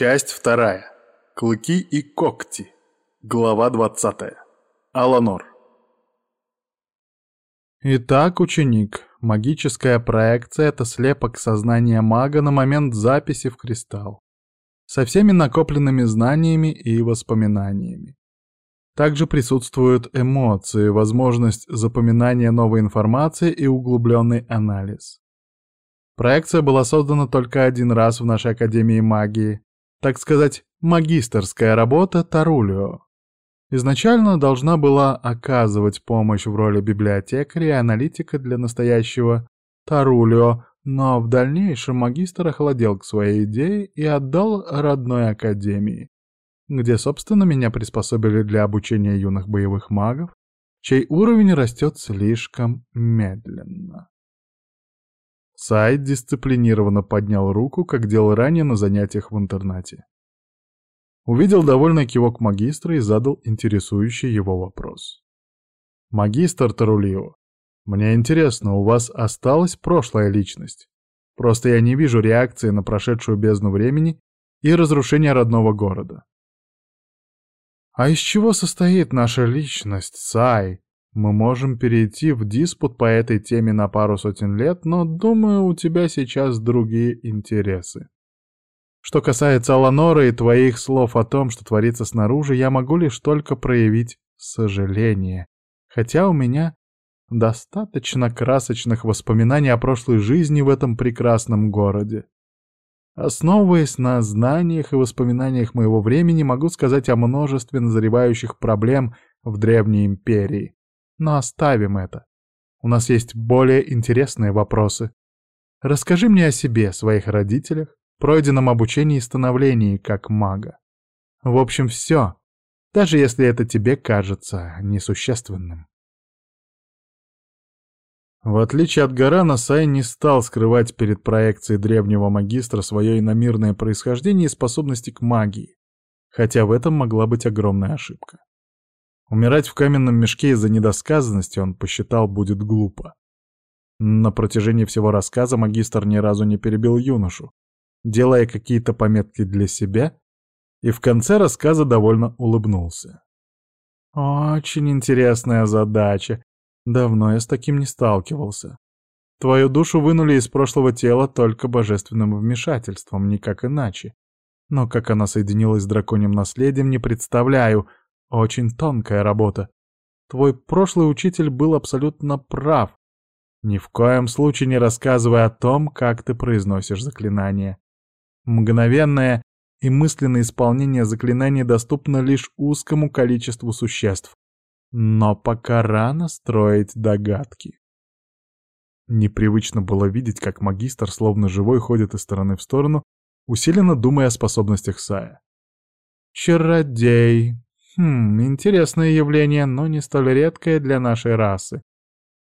Часть вторая. Клыки и когти. Глава двадцатая. Аланор. Итак, ученик, магическая проекция — это слепок сознания мага на момент записи в кристалл. Со всеми накопленными знаниями и воспоминаниями. Также присутствуют эмоции, возможность запоминания новой информации и углубленный анализ. Проекция была создана только один раз в нашей Академии магии, так сказать, магистерская работа Тарулио. Изначально должна была оказывать помощь в роли библиотекаря и аналитика для настоящего Тарулио, но в дальнейшем магистр охладел к своей идее и отдал родной академии, где, собственно, меня приспособили для обучения юных боевых магов, чей уровень растет слишком медленно. Сайд дисциплинированно поднял руку, как делал ранее на занятиях в интернате. Увидел довольный кивок магистра и задал интересующий его вопрос. «Магистр Тарулио, мне интересно, у вас осталась прошлая личность? Просто я не вижу реакции на прошедшую бездну времени и разрушение родного города». «А из чего состоит наша личность, Сай?» Мы можем перейти в диспут по этой теме на пару сотен лет, но, думаю, у тебя сейчас другие интересы. Что касается Аланора и твоих слов о том, что творится снаружи, я могу лишь только проявить сожаление. Хотя у меня достаточно красочных воспоминаний о прошлой жизни в этом прекрасном городе. Основываясь на знаниях и воспоминаниях моего времени, могу сказать о множестве назревающих проблем в Древней Империи. Но оставим это. У нас есть более интересные вопросы. Расскажи мне о себе, своих родителях, пройденном обучении и становлении как мага. В общем, все, даже если это тебе кажется несущественным. В отличие от Гарана, Сай не стал скрывать перед проекцией древнего магистра свое иномирное происхождение и способности к магии, хотя в этом могла быть огромная ошибка. Умирать в каменном мешке из-за недосказанности он посчитал будет глупо. На протяжении всего рассказа магистр ни разу не перебил юношу, делая какие-то пометки для себя, и в конце рассказа довольно улыбнулся. «Очень интересная задача. Давно я с таким не сталкивался. Твою душу вынули из прошлого тела только божественным вмешательством, никак иначе. Но как она соединилась с драконьим наследием, не представляю, очень тонкая работа. Твой прошлый учитель был абсолютно прав. Ни в коем случае не рассказывай о том, как ты произносишь заклинание. Мгновенное и мысленное исполнение заклинания доступно лишь узкому количеству существ. Но пока рано строить догадки. Непривычно было видеть, как магистр, словно живой, ходит из стороны в сторону, усиленно думая о способностях Сая. «Чародей», Хм, интересное явление, но не столь редкое для нашей расы.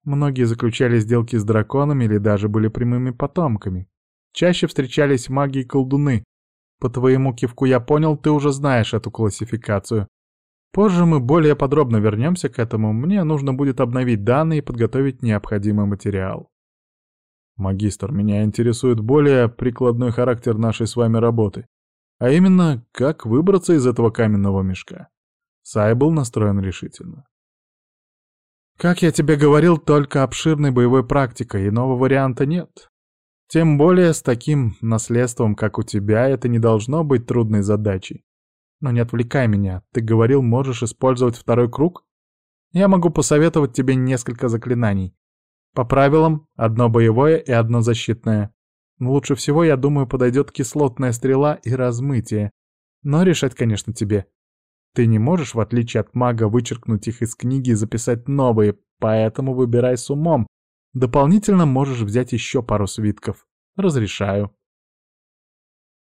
Многие заключали сделки с драконами или даже были прямыми потомками. Чаще встречались маги и колдуны. По твоему кивку я понял, ты уже знаешь эту классификацию. Позже мы более подробно вернемся к этому. Мне нужно будет обновить данные и подготовить необходимый материал. Магистр, меня интересует более прикладной характер нашей с вами работы. А именно, как выбраться из этого каменного мешка. Сай был настроен решительно. «Как я тебе говорил, только обширной боевой практикой, иного варианта нет. Тем более с таким наследством, как у тебя, это не должно быть трудной задачей. Но не отвлекай меня, ты говорил, можешь использовать второй круг? Я могу посоветовать тебе несколько заклинаний. По правилам, одно боевое и одно защитное. лучше всего, я думаю, подойдет кислотная стрела и размытие. Но решать, конечно, тебе. Ты не можешь, в отличие от мага, вычеркнуть их из книги и записать новые, поэтому выбирай с умом. Дополнительно можешь взять еще пару свитков. Разрешаю.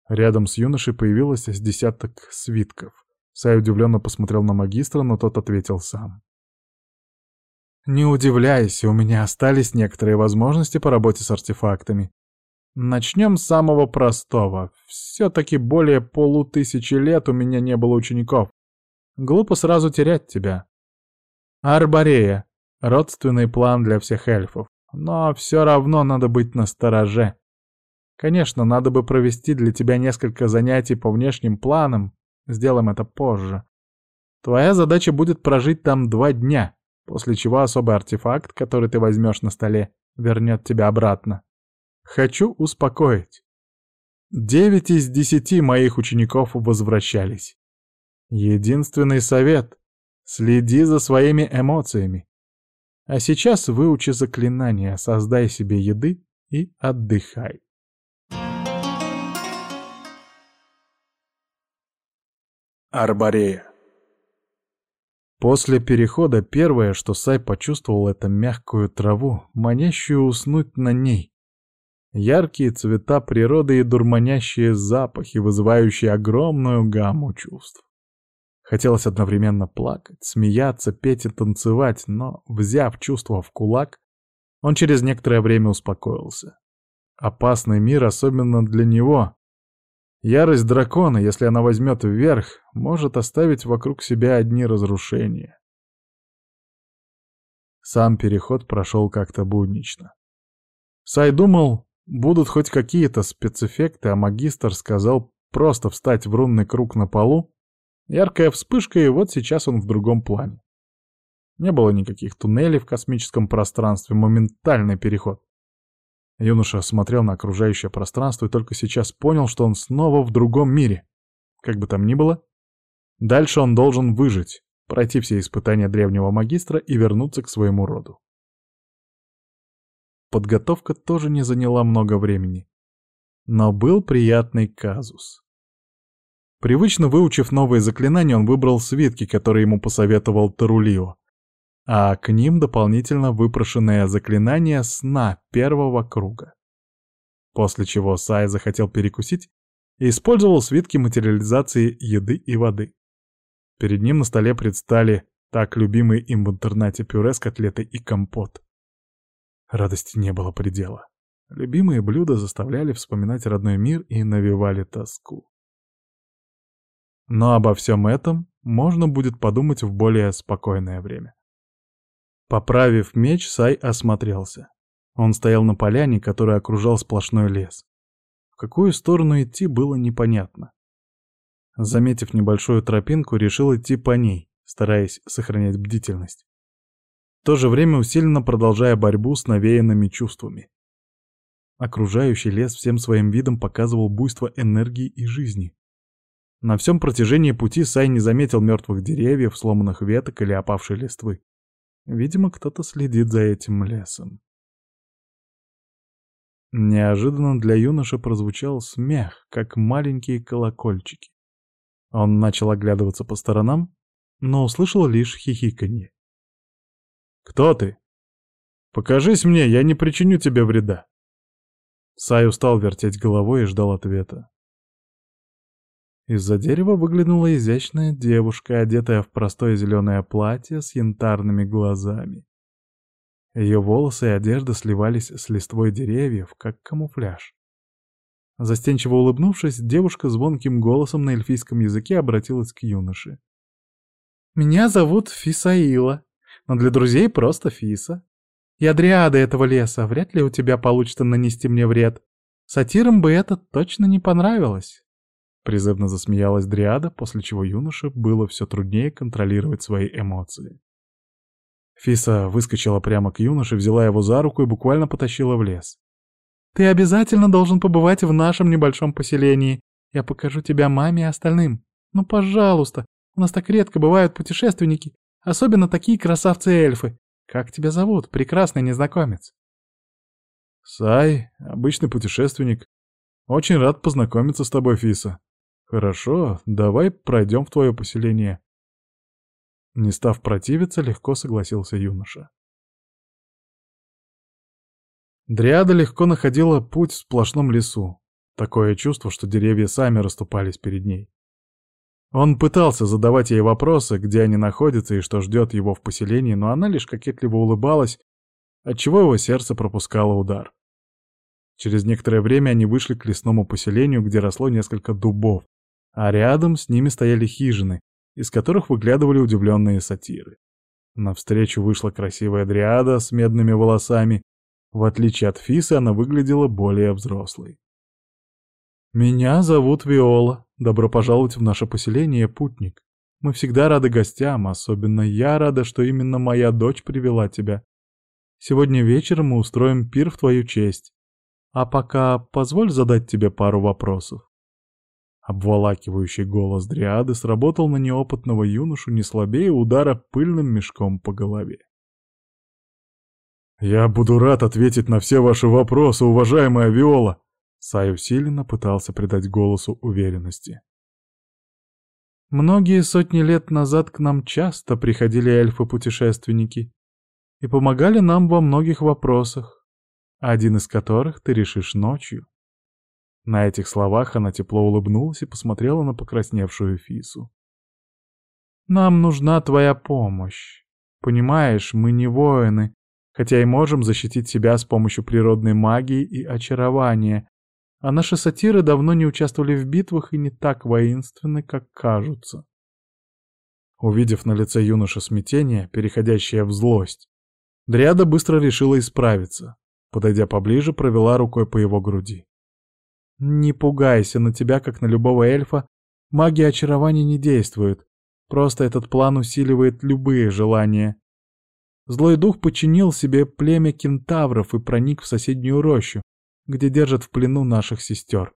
Рядом с юношей появилось с десяток свитков. Сай удивленно посмотрел на магистра, но тот ответил сам. «Не удивляйся, у меня остались некоторые возможности по работе с артефактами. Начнем с самого простого. Все-таки более полутысячи лет у меня не было учеников. Глупо сразу терять тебя. Арборея — родственный план для всех эльфов, но все равно надо быть настороже. Конечно, надо бы провести для тебя несколько занятий по внешним планам. Сделаем это позже. Твоя задача будет прожить там два дня, после чего особый артефакт, который ты возьмешь на столе, вернет тебя обратно. Хочу успокоить. Девять из десяти моих учеников возвращались. Единственный совет — следи за своими эмоциями. А сейчас выучи заклинание, создай себе еды и отдыхай. Арборея После перехода первое, что Сай почувствовал, это мягкую траву, манящую уснуть на ней. Яркие цвета природы и дурманящие запахи, вызывающие огромную гамму чувств. Хотелось одновременно плакать, смеяться, петь и танцевать, но, взяв чувство в кулак, он через некоторое время успокоился. Опасный мир, особенно для него, Ярость дракона, если она возьмет вверх, может оставить вокруг себя одни разрушения. Сам переход прошел как-то буднично. Сай думал, будут хоть какие-то спецэффекты, а магистр сказал просто встать в рунный круг на полу. Яркая вспышка, и вот сейчас он в другом плане. Не было никаких туннелей в космическом пространстве, моментальный переход. Юноша смотрел на окружающее пространство и только сейчас понял, что он снова в другом мире. Как бы там ни было, дальше он должен выжить, пройти все испытания древнего магистра и вернуться к своему роду. Подготовка тоже не заняла много времени. Но был приятный казус. Привычно выучив новые заклинания, он выбрал свитки, которые ему посоветовал Тарулио, а к ним дополнительно выпрошенное заклинание сна первого круга. После чего Сай захотел перекусить и использовал свитки материализации еды и воды. Перед ним на столе предстали так любимые им в интернате пюре с котлетой и компот. Радости не было предела. Любимые блюда заставляли вспоминать родной мир и навевали тоску. Но обо всем этом можно будет подумать в более спокойное время. Поправив меч, Сай осмотрелся. Он стоял на поляне, которая окружал сплошной лес. В какую сторону идти было непонятно. Заметив небольшую тропинку, решил идти по ней, стараясь сохранять бдительность. В то же время усиленно продолжая борьбу с навеянными чувствами. Окружающий лес всем своим видом показывал буйство энергии и жизни. На всем протяжении пути Сай не заметил мертвых деревьев, сломанных веток или опавшей листвы. Видимо, кто-то следит за этим лесом. Неожиданно для юноши прозвучал смех, как маленькие колокольчики. Он начал оглядываться по сторонам, но услышал лишь хихиканье. «Кто ты? Покажись мне, я не причиню тебе вреда!» Сай устал вертеть головой и ждал ответа. Из-за дерева выглянула изящная девушка, одетая в простое зеленое платье с янтарными глазами. Ее волосы и одежда сливались с листвой деревьев, как камуфляж. Застенчиво улыбнувшись, девушка звонким голосом на эльфийском языке обратилась к юноше. «Меня зовут Фисаила, но для друзей просто Фиса. Я дриада этого леса, вряд ли у тебя получится нанести мне вред. Сатирам бы это точно не понравилось». Призывно засмеялась Дриада, после чего юноше было все труднее контролировать свои эмоции. Фиса выскочила прямо к юноше, взяла его за руку и буквально потащила в лес. «Ты обязательно должен побывать в нашем небольшом поселении. Я покажу тебя маме и остальным. Ну, пожалуйста, у нас так редко бывают путешественники, особенно такие красавцы-эльфы. Как тебя зовут, прекрасный незнакомец?» «Сай, обычный путешественник. Очень рад познакомиться с тобой, Фиса», «Хорошо, давай пройдем в твое поселение». Не став противиться, легко согласился юноша. Дриада легко находила путь в сплошном лесу. Такое чувство, что деревья сами расступались перед ней. Он пытался задавать ей вопросы, где они находятся и что ждет его в поселении, но она лишь кокетливо улыбалась, отчего его сердце пропускало удар. Через некоторое время они вышли к лесному поселению, где росло несколько дубов, а рядом с ними стояли хижины, из которых выглядывали удивленные сатиры. Навстречу вышла красивая дриада с медными волосами. В отличие от Фисы, она выглядела более взрослой. «Меня зовут Виола. Добро пожаловать в наше поселение, путник. Мы всегда рады гостям, особенно я рада, что именно моя дочь привела тебя. Сегодня вечером мы устроим пир в твою честь. А пока позволь задать тебе пару вопросов». Обволакивающий голос Дриады сработал на неопытного юношу не слабее удара пыльным мешком по голове. «Я буду рад ответить на все ваши вопросы, уважаемая Виола!» Сай усиленно пытался придать голосу уверенности. Многие сотни лет назад к нам часто приходили эльфы-путешественники и помогали нам во многих вопросах, один из которых ты решишь ночью. На этих словах она тепло улыбнулась и посмотрела на покрасневшую Фису. «Нам нужна твоя помощь. Понимаешь, мы не воины, хотя и можем защитить себя с помощью природной магии и очарования, а наши сатиры давно не участвовали в битвах и не так воинственны, как кажутся. Увидев на лице юноши смятение, переходящее в злость, Дриада быстро решила исправиться. Подойдя поближе, провела рукой по его груди. «Не пугайся, на тебя, как на любого эльфа, магия очарования не действует. Просто этот план усиливает любые желания. Злой дух подчинил себе племя кентавров и проник в соседнюю рощу, где держат в плену наших сестер.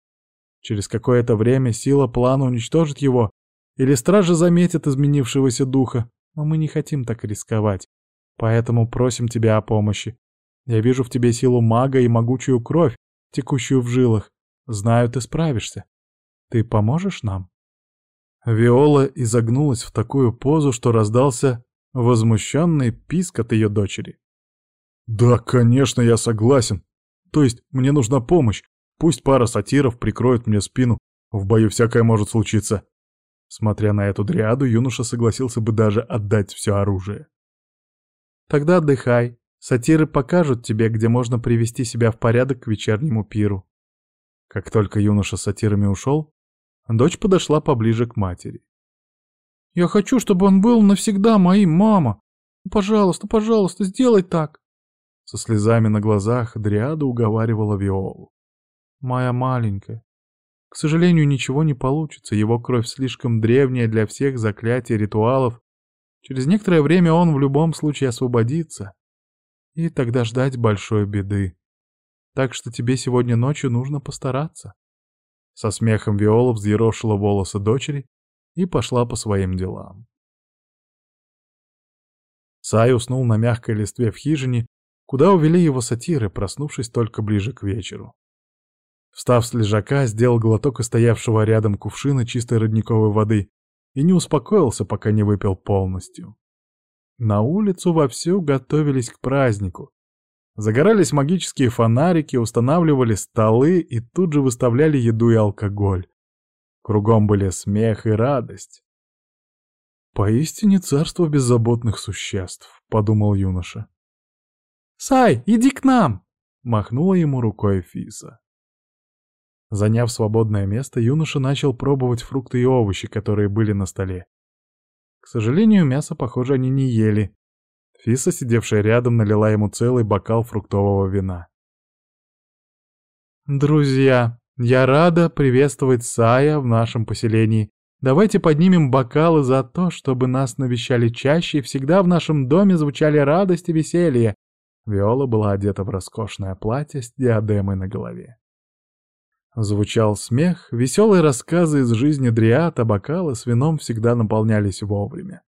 Через какое-то время сила плана уничтожит его, или стражи заметят изменившегося духа, но мы не хотим так рисковать, поэтому просим тебя о помощи. Я вижу в тебе силу мага и могучую кровь, текущую в жилах. Знаю, ты справишься. Ты поможешь нам?» Виола изогнулась в такую позу, что раздался возмущенный писк от ее дочери. «Да, конечно, я согласен. То есть мне нужна помощь. Пусть пара сатиров прикроет мне спину. В бою всякое может случиться». Смотря на эту дриаду, юноша согласился бы даже отдать все оружие. «Тогда отдыхай. Сатиры покажут тебе, где можно привести себя в порядок к вечернему пиру». Как только юноша с сатирами ушел, дочь подошла поближе к матери. Я хочу, чтобы он был навсегда моим, мама. Пожалуйста, пожалуйста, сделай так. Со слезами на глазах Дриада уговаривала Виолу. Моя маленькая. К сожалению, ничего не получится. Его кровь слишком древняя для всех заклятий и ритуалов. Через некоторое время он в любом случае освободится. И тогда ждать большой беды. Так что тебе сегодня ночью нужно постараться. Со смехом Виола взъерошила волосы дочери и пошла по своим делам. Сай уснул на мягкой листве в хижине, куда увели его сатиры, проснувшись только ближе к вечеру. Встав с лежака, сделал глоток из стоявшего рядом кувшина чистой родниковой воды и не успокоился, пока не выпил полностью. На улицу вовсю готовились к празднику. Загорались магические фонарики, устанавливали столы и тут же выставляли еду и алкоголь. Кругом были смех и радость. «Поистине царство беззаботных существ», — подумал юноша. «Сай, иди к нам!» — махнула ему рукой Фиса. Заняв свободное место, юноша начал пробовать фрукты и овощи, которые были на столе. К сожалению, мясо, похоже, они не ели. Фиса, сидевшая рядом, налила ему целый бокал фруктового вина. «Друзья, я рада приветствовать Сая в нашем поселении. Давайте поднимем бокалы за то, чтобы нас навещали чаще и всегда в нашем доме звучали радость и веселье. Виола была одета в роскошное платье с диадемой на голове. Звучал смех, веселые рассказы из жизни Дриад, а бокалы с вином всегда наполнялись вовремя.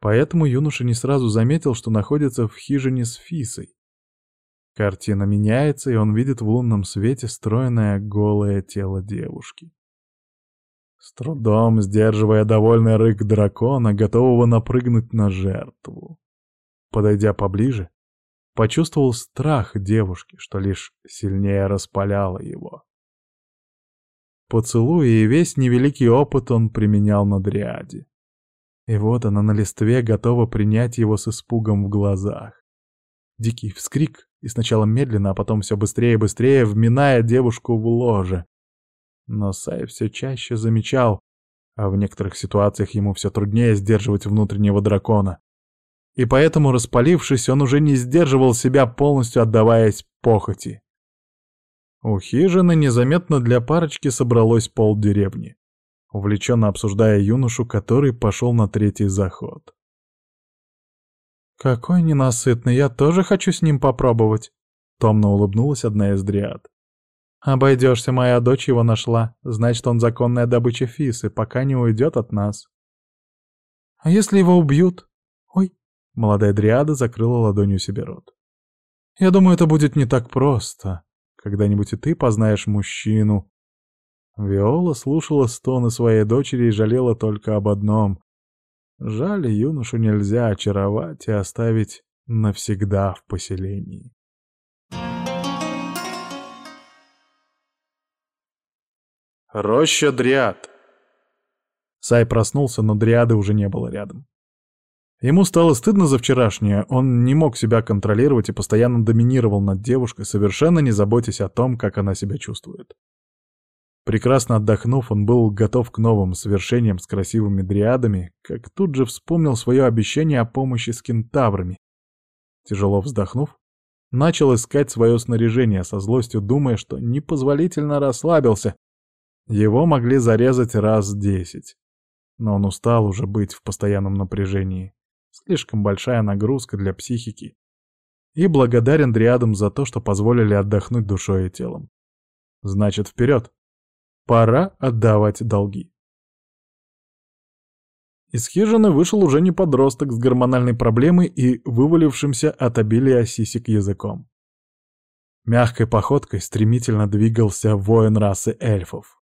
Поэтому юноша не сразу заметил, что находится в хижине с Фисой. Картина меняется, и он видит в лунном свете стройное голое тело девушки. С трудом сдерживая довольный рык дракона, готового напрыгнуть на жертву. Подойдя поближе, почувствовал страх девушки, что лишь сильнее распаляло его. Поцелуй и весь невеликий опыт он применял на дриаде. И вот она на листве готова принять его с испугом в глазах. Дикий вскрик, и сначала медленно, а потом все быстрее и быстрее, вминая девушку в ложе. Но Сай все чаще замечал, а в некоторых ситуациях ему все труднее сдерживать внутреннего дракона. И поэтому, распалившись, он уже не сдерживал себя, полностью отдаваясь похоти. У хижины незаметно для парочки собралось полдеревни, увлеченно обсуждая юношу, который пошел на третий заход. «Какой ненасытный, я тоже хочу с ним попробовать», — томно улыбнулась одна из дриад. «Обойдешься, моя дочь его нашла, значит, он законная добыча Фисы, пока не уйдет от нас». «А если его убьют?» «Ой», — молодая дриада закрыла ладонью себе рот. «Я думаю, это будет не так просто. Когда-нибудь и ты познаешь мужчину». Виола слушала стоны своей дочери и жалела только об одном. Жаль, юношу нельзя очаровать и оставить навсегда в поселении. Роща Дриад Сай проснулся, но Дриады уже не было рядом. Ему стало стыдно за вчерашнее, он не мог себя контролировать и постоянно доминировал над девушкой, совершенно не заботясь о том, как она себя чувствует. Прекрасно отдохнув, он был готов к новым свершениям с красивыми дриадами, как тут же вспомнил свое обещание о помощи с кентаврами. Тяжело вздохнув, начал искать свое снаряжение, со злостью думая, что непозволительно расслабился. Его могли зарезать раз десять. Но он устал уже быть в постоянном напряжении. Слишком большая нагрузка для психики. И благодарен дриадам за то, что позволили отдохнуть душой и телом. Значит, вперед! Пора отдавать долги. Из хижины вышел уже не подросток с гормональной проблемой и вывалившимся от обилия сисек языком. Мягкой походкой стремительно двигался воин расы эльфов.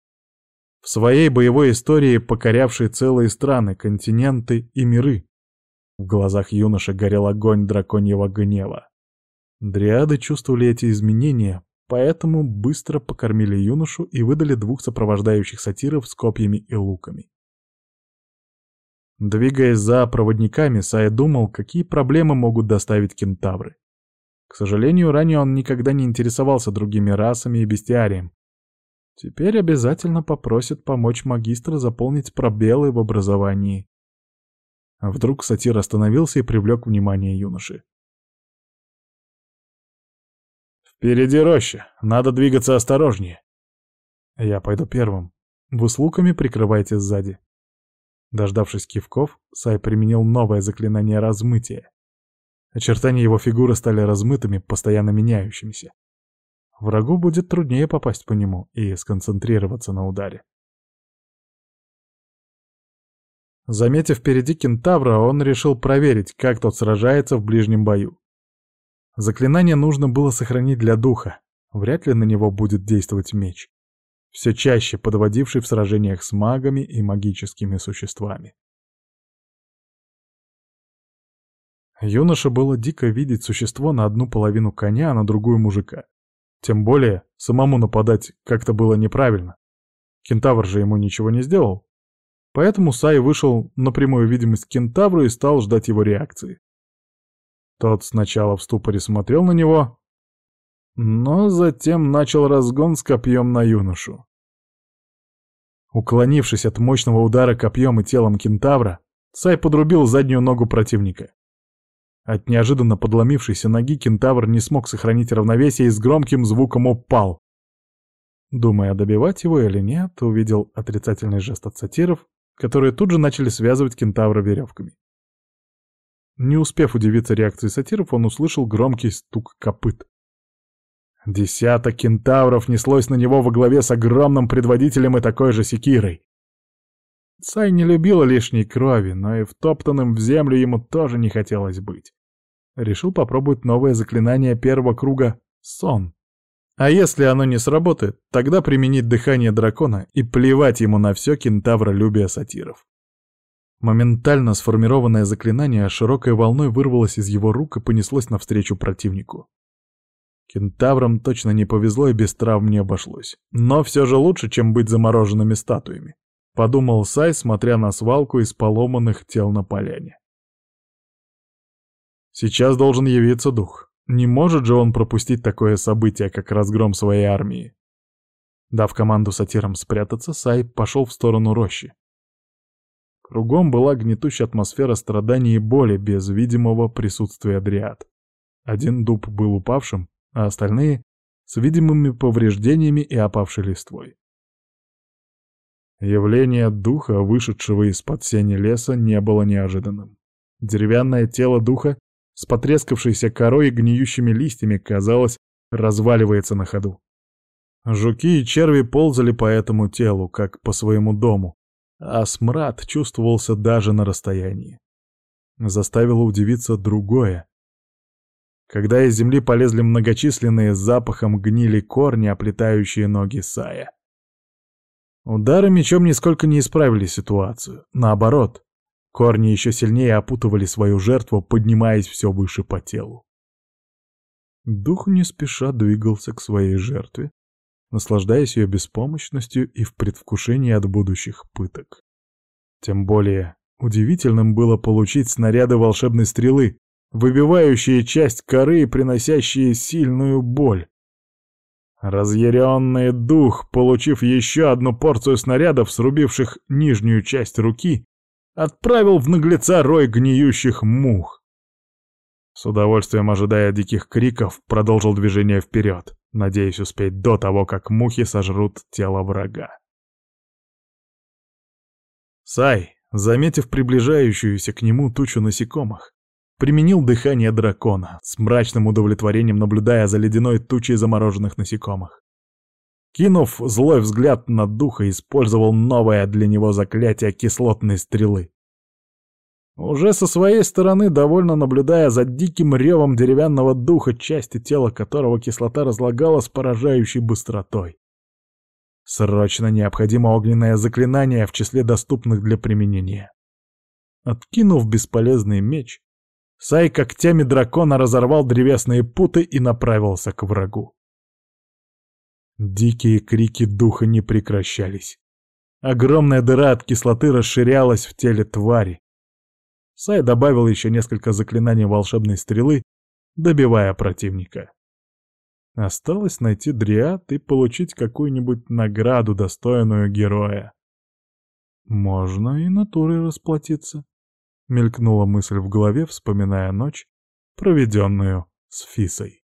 В своей боевой истории покорявший целые страны, континенты и миры. В глазах юноши горел огонь драконьего гнева. Дриады чувствовали эти изменения, Поэтому быстро покормили юношу и выдали двух сопровождающих сатиров с копьями и луками. Двигаясь за проводниками, Сая думал, какие проблемы могут доставить кентавры. К сожалению, ранее он никогда не интересовался другими расами и бестиарием. Теперь обязательно попросит помочь магистра заполнить пробелы в образовании. Вдруг сатир остановился и привлек внимание юноши. «Впереди роща. Надо двигаться осторожнее». «Я пойду первым. Вы с луками прикрывайте сзади». Дождавшись кивков, Сай применил новое заклинание размытия. Очертания его фигуры стали размытыми, постоянно меняющимися. Врагу будет труднее попасть по нему и сконцентрироваться на ударе. Заметив впереди кентавра, он решил проверить, как тот сражается в ближнем бою. Заклинание нужно было сохранить для духа. Вряд ли на него будет действовать меч. Все чаще подводивший в сражениях с магами и магическими существами. Юноше было дико видеть существо на одну половину коня, а на другую мужика. Тем более, самому нападать как-то было неправильно. Кентавр же ему ничего не сделал. Поэтому Сай вышел на прямую видимость кентавру и стал ждать его реакции. Тот сначала в ступоре смотрел на него, но затем начал разгон с копьем на юношу. Уклонившись от мощного удара копьем и телом кентавра, Сай подрубил заднюю ногу противника. От неожиданно подломившейся ноги кентавр не смог сохранить равновесие и с громким звуком упал. Думая, добивать его или нет, увидел отрицательный жест от сатиров, которые тут же начали связывать кентавра веревками. Не успев удивиться реакции сатиров, он услышал громкий стук копыт. Десяток кентавров неслось на него во главе с огромным предводителем и такой же секирой. Сай не любила лишней крови, но и втоптанным в землю ему тоже не хотелось быть. Решил попробовать новое заклинание первого круга — сон. А если оно не сработает, тогда применить дыхание дракона и плевать ему на все кентавролюбие сатиров. Моментально сформированное заклинание широкой волной вырвалось из его рук и понеслось навстречу противнику. Кентаврам точно не повезло и без травм не обошлось. Но все же лучше, чем быть замороженными статуями. Подумал Сай, смотря на свалку из поломанных тел на поляне. Сейчас должен явиться дух. Не может же он пропустить такое событие, как разгром своей армии. Дав команду сатирам спрятаться, Сай пошел в сторону рощи. Кругом была гнетущая атмосфера страданий и боли без видимого присутствия дриад. Один дуб был упавшим, а остальные с видимыми повреждениями и опавшей листвой. Явление духа, вышедшего из-под сени леса, не было неожиданным. Деревянное тело духа с потрескавшейся корой и гниющими листьями, казалось, разваливается на ходу. Жуки и черви ползали по этому телу, как по своему дому, а смрад чувствовался даже на расстоянии. Заставило удивиться другое. Когда из земли полезли многочисленные запахом гнили корни, оплетающие ноги Сая. Удары мечом нисколько не исправили ситуацию. Наоборот, корни еще сильнее опутывали свою жертву, поднимаясь все выше по телу. Дух не спеша двигался к своей жертве, наслаждаясь ее беспомощностью и в предвкушении от будущих пыток. Тем более удивительным было получить снаряды волшебной стрелы, выбивающие часть коры и приносящие сильную боль. Разъяренный дух, получив еще одну порцию снарядов, срубивших нижнюю часть руки, отправил в наглеца рой гниющих мух. С удовольствием ожидая диких криков, продолжил движение вперед, надеясь успеть до того, как мухи сожрут тело врага. Сай, заметив приближающуюся к нему тучу насекомых, применил дыхание дракона, с мрачным удовлетворением наблюдая за ледяной тучей замороженных насекомых. Кинув злой взгляд на духа, использовал новое для него заклятие кислотной стрелы. Уже со своей стороны, довольно наблюдая за диким ревом деревянного духа, части тела которого кислота разлагала с поражающей быстротой. Срочно необходимо огненное заклинание в числе доступных для применения. Откинув бесполезный меч, Сай когтями дракона разорвал древесные путы и направился к врагу. Дикие крики духа не прекращались. Огромная дыра от кислоты расширялась в теле твари. Сай добавил еще несколько заклинаний волшебной стрелы, добивая противника. Осталось найти дриад и получить какую-нибудь награду, достойную героя. Можно и натурой расплатиться. Мелькнула мысль в голове, вспоминая ночь, проведенную с Фисой.